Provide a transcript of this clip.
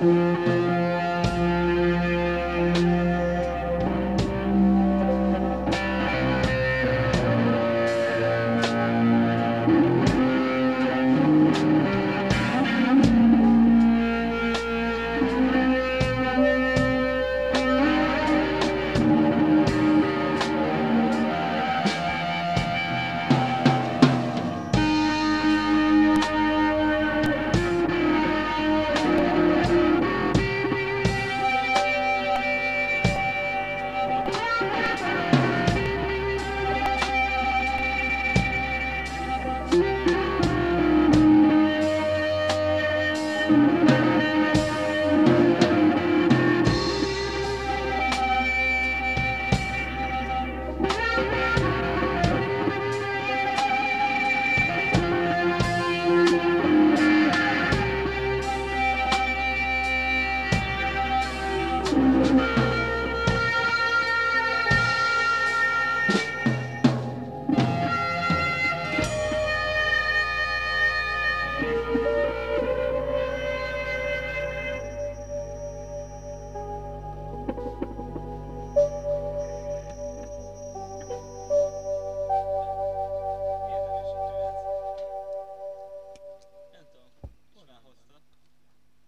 Música